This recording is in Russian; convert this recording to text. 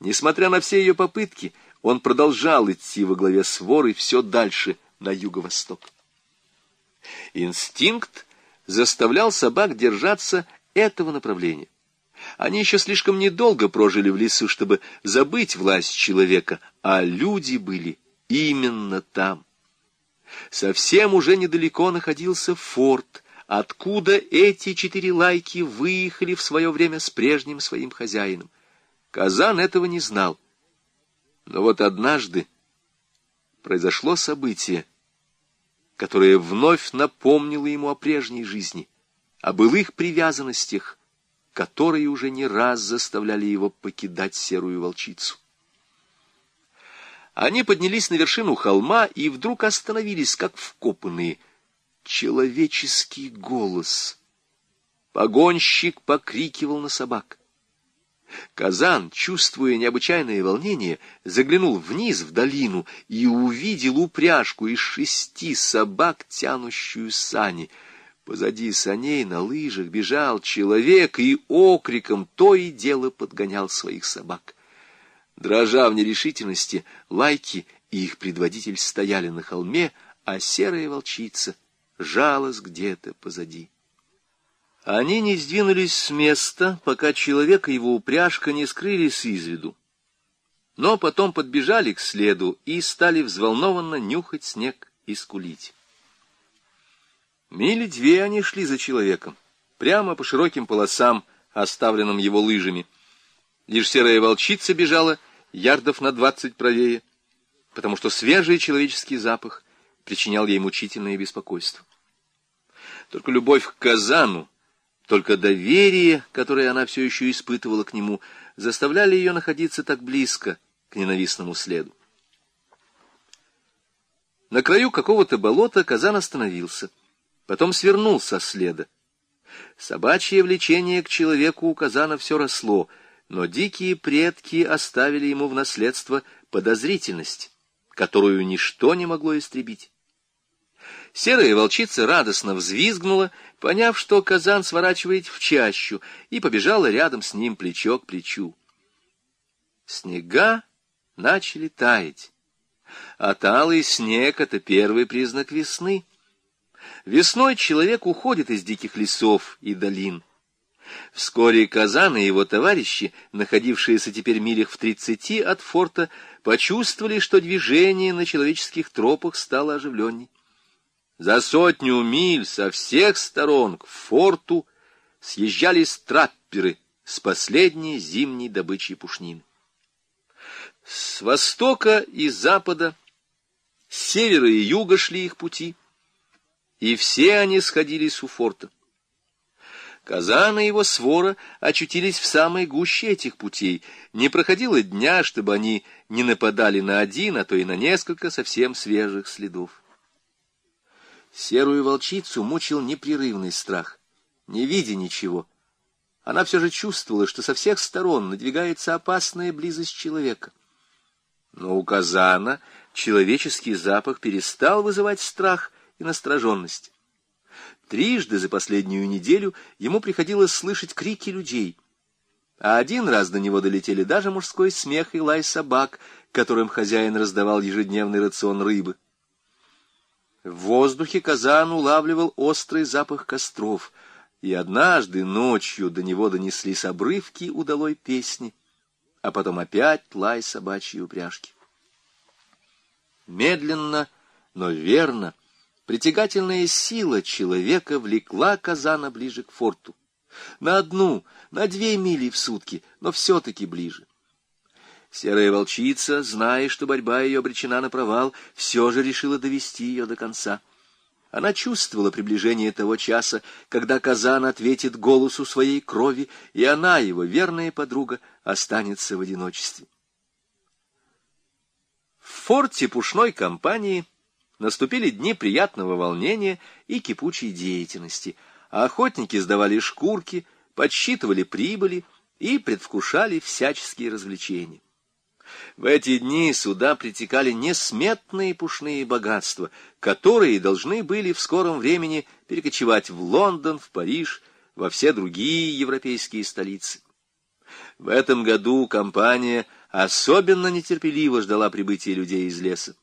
Несмотря на все ее попытки, он продолжал идти во главе своры все дальше на юго-восток. Инстинкт заставлял собак держаться этого направления. Они еще слишком недолго прожили в лесу, чтобы забыть власть человека, а люди были именно там. Совсем уже недалеко находился форт, откуда эти четыре лайки выехали в свое время с прежним своим хозяином. Казан этого не знал. Но вот однажды произошло событие, которое вновь напомнило ему о прежней жизни, о былых привязанностях, которые уже не раз заставляли его покидать серую волчицу. Они поднялись на вершину холма и вдруг остановились, как вкопанные. Человеческий голос. Погонщик покрикивал на собак. Казан, чувствуя необычайное волнение, заглянул вниз в долину и увидел упряжку из шести собак, тянущую сани. Позади саней на лыжах бежал человек и окриком то и дело подгонял своих собак. Дрожа в нерешительности, лайки и их предводитель стояли на холме, а серая волчица жалась где-то позади. Они не сдвинулись с места, пока человек и его упряжка не скрылись из виду. Но потом подбежали к следу и стали взволнованно нюхать снег и скулить. Мили две они шли за человеком, прямо по широким полосам, оставленным его лыжами. Лишь серая волчица бежала ярдов на двадцать правее, потому что свежий человеческий запах причинял ей мучительное беспокойство. Только любовь к Казану, только доверие, которое она все еще испытывала к нему, заставляли ее находиться так близко к ненавистному следу. На краю какого-то болота Казан остановился, потом свернул со следа. Собачье влечение к человеку у Казана все росло — но дикие предки оставили ему в наследство подозрительность, которую ничто не могло истребить. Серая волчица радостно взвизгнула, поняв, что казан сворачивает в чащу, и побежала рядом с ним плечо к плечу. Снега начали таять, а талый снег — это первый признак весны. Весной человек уходит из диких лесов и долин, Вскоре Казан и его товарищи, находившиеся теперь милях в тридцати от форта, почувствовали, что движение на человеческих тропах стало оживленней. За сотню миль со всех сторон к форту съезжались трапперы с последней зимней добычей пушнины. С востока и запада, с севера и юга шли их пути, и все они сходились у форта. Казан и его свора очутились в самой гуще этих путей. Не проходило дня, чтобы они не нападали на один, а то и на несколько совсем свежих следов. Серую волчицу мучил непрерывный страх. Не видя ничего, она все же чувствовала, что со всех сторон надвигается опасная близость человека. Но у Казана человеческий запах перестал вызывать страх и настороженность. Трижды за последнюю неделю ему приходилось слышать крики людей. А один раз до него долетели даже мужской смех и лай собак, которым хозяин раздавал ежедневный рацион рыбы. В воздухе казан улавливал острый запах костров, и однажды ночью до него донеслись обрывки удалой песни, а потом опять лай собачьей упряжки. Медленно, но верно — Притягательная сила человека влекла казана ближе к форту. На одну, на две мили в сутки, но все-таки ближе. Серая волчица, зная, что борьба ее обречена на провал, все же решила довести ее до конца. Она чувствовала приближение того часа, когда казан ответит голосу своей крови, и она, его верная подруга, останется в одиночестве. В форте пушной компании — Наступили дни приятного волнения и кипучей деятельности, а охотники сдавали шкурки, подсчитывали прибыли и предвкушали всяческие развлечения. В эти дни сюда притекали несметные пушные богатства, которые должны были в скором времени перекочевать в Лондон, в Париж, во все другие европейские столицы. В этом году компания особенно нетерпеливо ждала прибытия людей из леса.